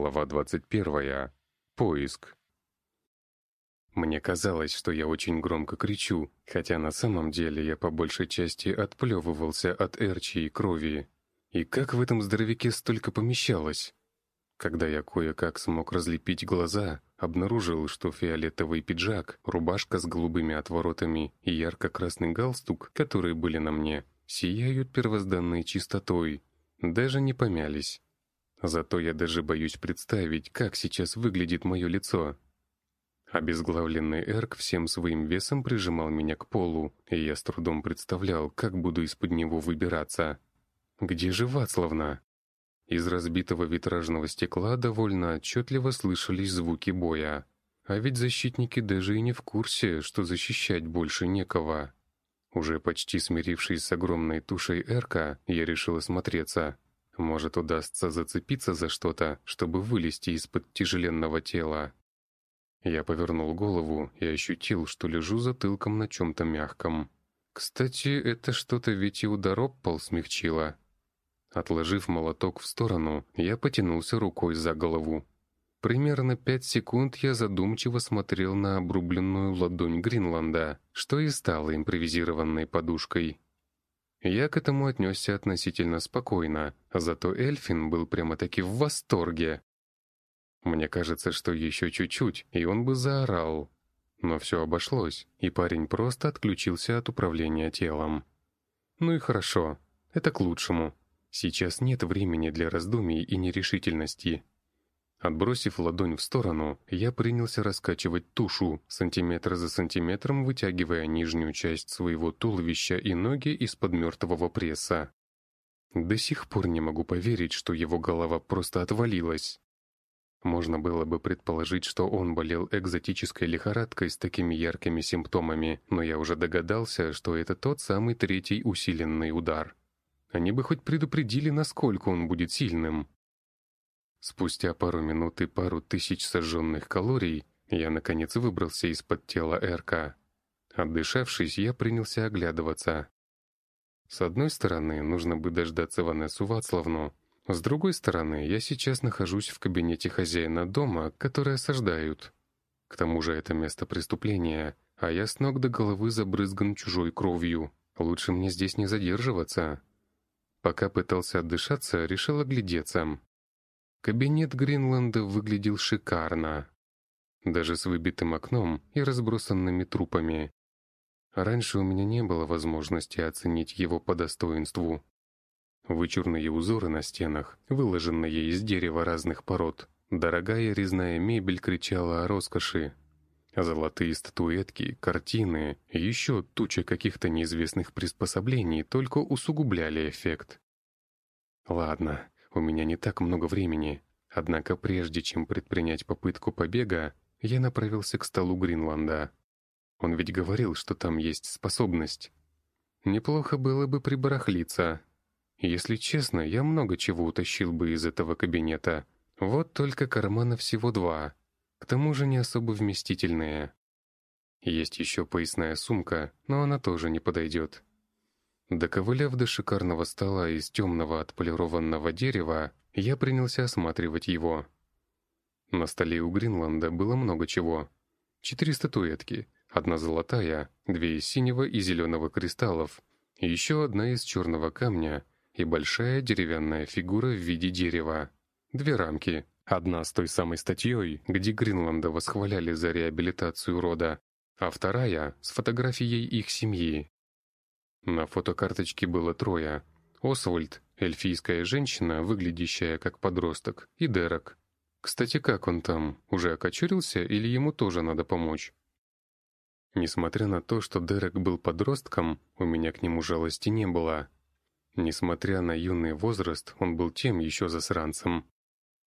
Глава 21. Поиск. Мне казалось, что я очень громко кричу, хотя на самом деле я по большей части отплевывался от эрчи и крови. И как в этом здоровяке столько помещалось? Когда я кое-как смог разлепить глаза, обнаружил, что фиолетовый пиджак, рубашка с голубыми отворотами и ярко-красный галстук, которые были на мне, сияют первозданной чистотой, даже не помялись. Зато я даже боюсь представить, как сейчас выглядит мое лицо. Обезглавленный Эрк всем своим весом прижимал меня к полу, и я с трудом представлял, как буду из-под него выбираться. «Где же Вацлавна?» Из разбитого витражного стекла довольно отчетливо слышались звуки боя. А ведь защитники даже и не в курсе, что защищать больше некого. Уже почти смирившись с огромной тушей Эрка, я решил осмотреться. Может, удастся зацепиться за что-то, чтобы вылезти из-под тяжеленного тела. Я повернул голову и ощутил, что лежу затылком на чем-то мягком. Кстати, это что-то ведь и удар пол смягчило. Отложив молоток в сторону, я потянулся рукой за голову. Примерно пять секунд я задумчиво смотрел на обрубленную ладонь Гринланда, что и стало импровизированной подушкой. Я к этому отнесся относительно спокойно, зато Эльфин был прямо-таки в восторге. Мне кажется, что еще чуть-чуть, и он бы заорал. Но все обошлось, и парень просто отключился от управления телом. Ну и хорошо, это к лучшему. Сейчас нет времени для раздумий и нерешительности. Отбросив ладонь в сторону, я принялся раскачивать тушу, сантиметр за сантиметром вытягивая нижнюю часть своего туловища и ноги из-под мертвого пресса. До сих пор не могу поверить, что его голова просто отвалилась. Можно было бы предположить, что он болел экзотической лихорадкой с такими яркими симптомами, но я уже догадался, что это тот самый третий усиленный удар. Они бы хоть предупредили, насколько он будет сильным. Спустя пару минут и пару тысяч сожженных калорий я, наконец, выбрался из-под тела Эрка. Отдышавшись, я принялся оглядываться. С одной стороны, нужно бы дождаться Ванессу Вацлавну. С другой стороны, я сейчас нахожусь в кабинете хозяина дома, который осаждают. К тому же это место преступления, а я с ног до головы забрызган чужой кровью. Лучше мне здесь не задерживаться. Пока пытался отдышаться, решил оглядеться. Кабинет Гринланда выглядел шикарно. Даже с выбитым окном и разбросанными трупами. Раньше у меня не было возможности оценить его по достоинству. Вычурные узоры на стенах, выложенные из дерева разных пород. Дорогая резная мебель кричала о роскоши. Золотые статуэтки, картины еще туча каких-то неизвестных приспособлений только усугубляли эффект. Ладно, у меня не так много времени. Однако прежде чем предпринять попытку побега, я направился к столу Гринланда. Он ведь говорил, что там есть способность. Неплохо было бы прибарахлиться. Если честно, я много чего утащил бы из этого кабинета. Вот только кармана всего два. К тому же не особо вместительные. Есть еще поясная сумка, но она тоже не подойдет. Доковыляв до шикарного стола из темного отполированного дерева, я принялся осматривать его. На столе у Гринланда было много чего. Четыре статуэтки, одна золотая, две из синего и зеленого кристаллов, еще одна из черного камня и большая деревянная фигура в виде дерева. Две рамки, одна с той самой статьей, где Гринланда восхваляли за реабилитацию рода, а вторая — с фотографией их семьи, на фотокарточке было трое. Освальд, эльфийская женщина, выглядящая как подросток, и Дерек. Кстати, как он там? Уже окочурился или ему тоже надо помочь? Несмотря на то, что Дерек был подростком, у меня к нему жалости не было. Несмотря на юный возраст, он был тем еще засранцем.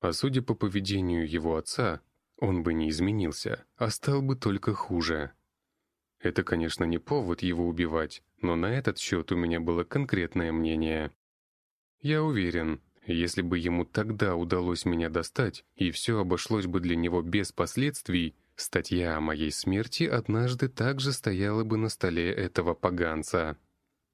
А судя по поведению его отца, он бы не изменился, а стал бы только хуже. Это, конечно, не повод его убивать, но на этот счет у меня было конкретное мнение. Я уверен, если бы ему тогда удалось меня достать, и все обошлось бы для него без последствий, статья о моей смерти однажды также стояла бы на столе этого поганца.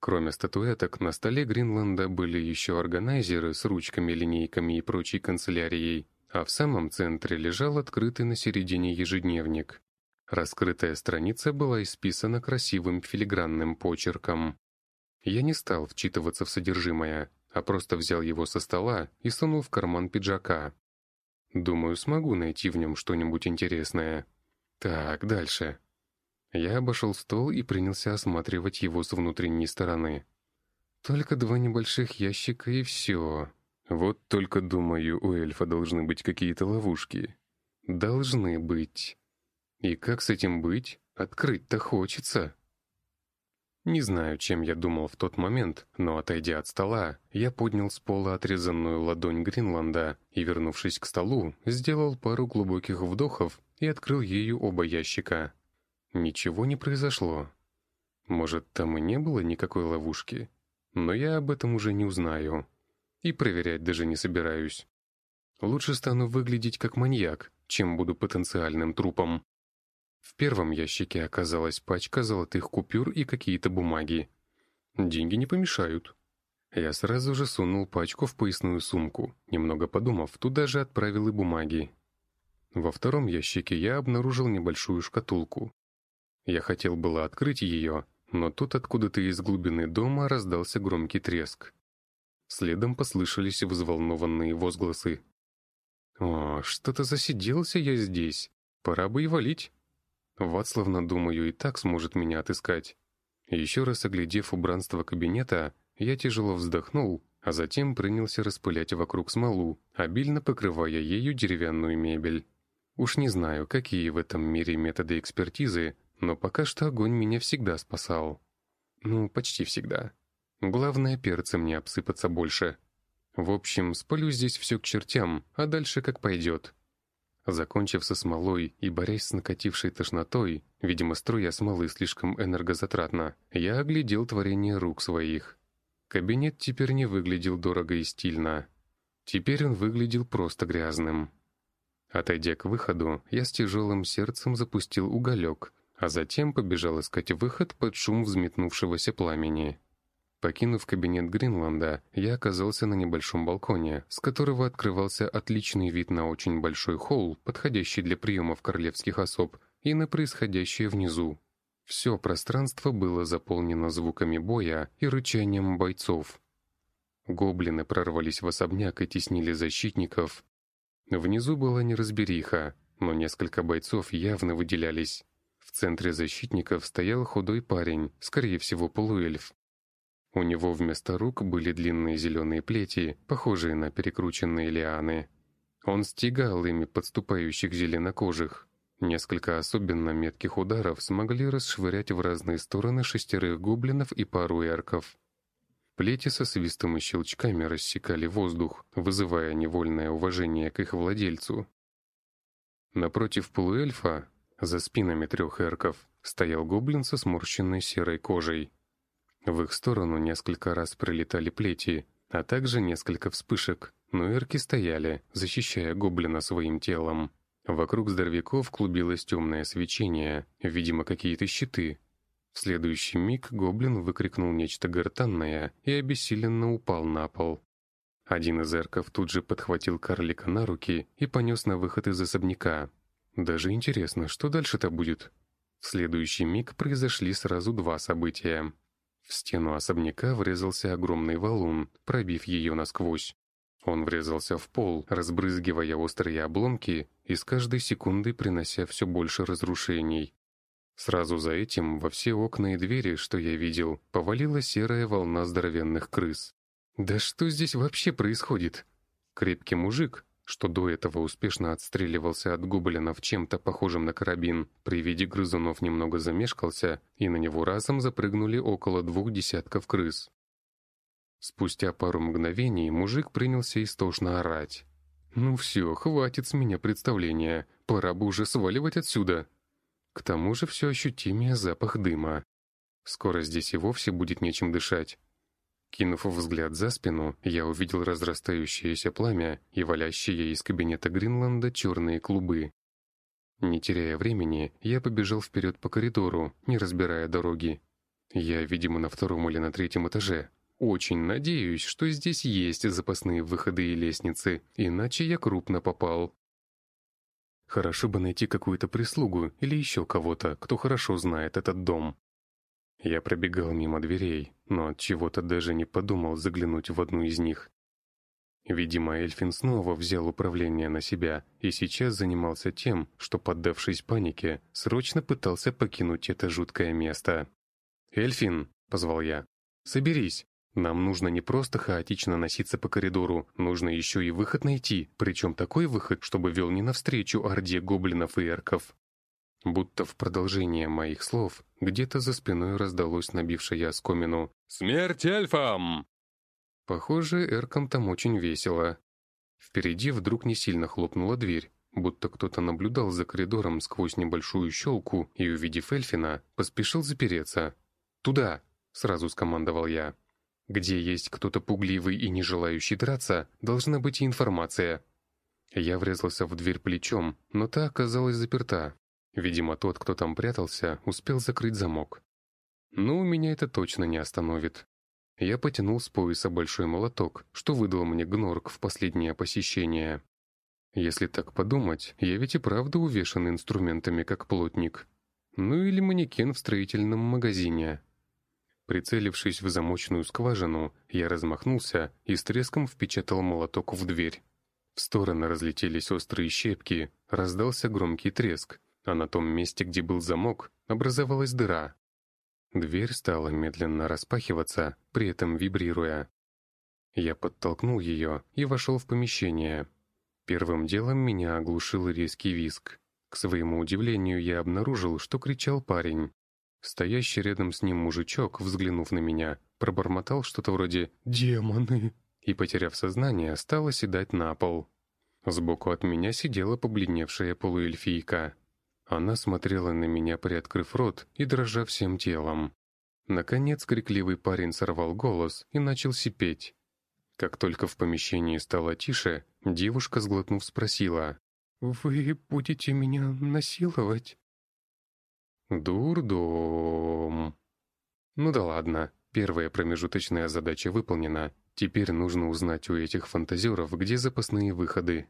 Кроме статуэток, на столе Гринланда были еще органайзеры с ручками, линейками и прочей канцелярией, а в самом центре лежал открытый на середине ежедневник. Раскрытая страница была исписана красивым филигранным почерком. Я не стал вчитываться в содержимое, а просто взял его со стола и сунул в карман пиджака. Думаю, смогу найти в нем что-нибудь интересное. Так, дальше. Я обошел стол и принялся осматривать его с внутренней стороны. Только два небольших ящика и все. Вот только, думаю, у эльфа должны быть какие-то ловушки. Должны быть. И как с этим быть? Открыть-то хочется. Не знаю, чем я думал в тот момент, но, отойдя от стола, я поднял с пола отрезанную ладонь Гринланда и, вернувшись к столу, сделал пару глубоких вдохов и открыл ею оба ящика. Ничего не произошло. Может, там и не было никакой ловушки? Но я об этом уже не узнаю. И проверять даже не собираюсь. Лучше стану выглядеть как маньяк, чем буду потенциальным трупом. В первом ящике оказалась пачка золотых купюр и какие-то бумаги. Деньги не помешают. Я сразу же сунул пачку в поясную сумку. Немного подумав, туда же отправил и бумаги. Во втором ящике я обнаружил небольшую шкатулку. Я хотел было открыть ее, но тут откуда-то из глубины дома раздался громкий треск. Следом послышались взволнованные возгласы. «О, что-то засиделся я здесь. Пора бы и валить». Вацлавна, думаю, и так сможет меня отыскать. Еще раз оглядев убранство кабинета, я тяжело вздохнул, а затем принялся распылять вокруг смолу, обильно покрывая ею деревянную мебель. Уж не знаю, какие в этом мире методы экспертизы, но пока что огонь меня всегда спасал. Ну, почти всегда. Главное, перцем не обсыпаться больше. В общем, спалю здесь все к чертям, а дальше как пойдет. Закончив со смолой и борясь с накатившей тошнотой, видимо, струя смолы слишком энергозатратна, я оглядел творение рук своих. Кабинет теперь не выглядел дорого и стильно. Теперь он выглядел просто грязным. Отойдя к выходу, я с тяжелым сердцем запустил уголек, а затем побежал искать выход под шум взметнувшегося пламени. Покинув кабинет Гринланда, я оказался на небольшом балконе, с которого открывался отличный вид на очень большой холл, подходящий для приемов королевских особ, и на происходящее внизу. Все пространство было заполнено звуками боя и рычанием бойцов. Гоблины прорвались в особняк и теснили защитников. Внизу была неразбериха, но несколько бойцов явно выделялись. В центре защитников стоял худой парень, скорее всего полуэльф, у него вместо рук были длинные зеленые плети, похожие на перекрученные лианы. Он стегал ими подступающих зеленокожих. Несколько особенно метких ударов смогли расшвырять в разные стороны шестерых гоблинов и пару эрков. Плети со свистом и щелчками рассекали воздух, вызывая невольное уважение к их владельцу. Напротив полуэльфа, за спинами трех эрков, стоял гоблин со сморщенной серой кожей. В их сторону несколько раз прилетали плети, а также несколько вспышек, но эрки стояли, защищая гоблина своим телом. Вокруг здоровяков клубилось темное свечение, видимо, какие-то щиты. В следующий миг гоблин выкрикнул нечто гортанное и обессиленно упал на пол. Один из эрков тут же подхватил карлика на руки и понес на выход из особняка. Даже интересно, что дальше-то будет? В следующий миг произошли сразу два события. В стену особняка врезался огромный валун, пробив ее насквозь. Он врезался в пол, разбрызгивая острые обломки и с каждой секундой принося все больше разрушений. Сразу за этим во все окна и двери, что я видел, повалила серая волна здоровенных крыс. «Да что здесь вообще происходит?» Крепкий мужик, что до этого успешно отстреливался от гоблинов чем-то похожим на карабин, при виде грызунов немного замешкался, и на него разом запрыгнули около двух десятков крыс. Спустя пару мгновений мужик принялся истошно орать. «Ну все, хватит с меня представления, пора бы уже сваливать отсюда!» К тому же все ощутимее запах дыма. Скоро здесь и вовсе будет нечем дышать. Кинув взгляд за спину, я увидел разрастающееся пламя и валящие из кабинета Гринланда черные клубы. Не теряя времени, я побежал вперед по коридору, не разбирая дороги. Я, видимо, на втором или на третьем этаже. Очень надеюсь, что здесь есть запасные выходы и лестницы, иначе я крупно попал. Хорошо бы найти какую-то прислугу или еще кого-то, кто хорошо знает этот дом. Я пробегал мимо дверей, но от чего-то даже не подумал заглянуть в одну из них. Видимо, Эльфин снова взял управление на себя и сейчас занимался тем, что, поддавшись панике, срочно пытался покинуть это жуткое место. «Эльфин!» — позвал я. «Соберись! Нам нужно не просто хаотично носиться по коридору, нужно еще и выход найти, причем такой выход, чтобы вел не навстречу орде гоблинов и эрков». Будто в продолжение моих слов, где-то за спиной раздалось набившее оскомину «Смерть эльфам!» Похоже, эркам там очень весело. Впереди вдруг не сильно хлопнула дверь, будто кто-то наблюдал за коридором сквозь небольшую щелку и, увидев Эльфина, поспешил запереться. «Туда!» — сразу скомандовал я. «Где есть кто-то пугливый и не желающий драться, должна быть и информация». Я врезался в дверь плечом, но та оказалась заперта. Видимо, тот, кто там прятался, успел закрыть замок. Но меня это точно не остановит. Я потянул с пояса большой молоток, что выдал мне гнорк в последнее посещение. Если так подумать, я ведь и правда увешан инструментами, как плотник. Ну или манекен в строительном магазине. Прицелившись в замочную скважину, я размахнулся и с треском впечатал молоток в дверь. В стороны разлетелись острые щепки, раздался громкий треск, а на том месте, где был замок, образовалась дыра. Дверь стала медленно распахиваться, при этом вибрируя. Я подтолкнул ее и вошел в помещение. Первым делом меня оглушил резкий визг. К своему удивлению, я обнаружил, что кричал парень. Стоящий рядом с ним мужичок, взглянув на меня, пробормотал что-то вроде «Демоны!» и, потеряв сознание, стал оседать на пол. Сбоку от меня сидела побледневшая полуэльфийка. Она смотрела на меня, приоткрыв рот и дрожа всем телом. Наконец крикливый парень сорвал голос и начал сипеть. Как только в помещении стало тише, девушка, сглотнув, спросила. «Вы будете меня насиловать?» «Дурдом!» «Ну да ладно, первая промежуточная задача выполнена. Теперь нужно узнать у этих фантазеров, где запасные выходы.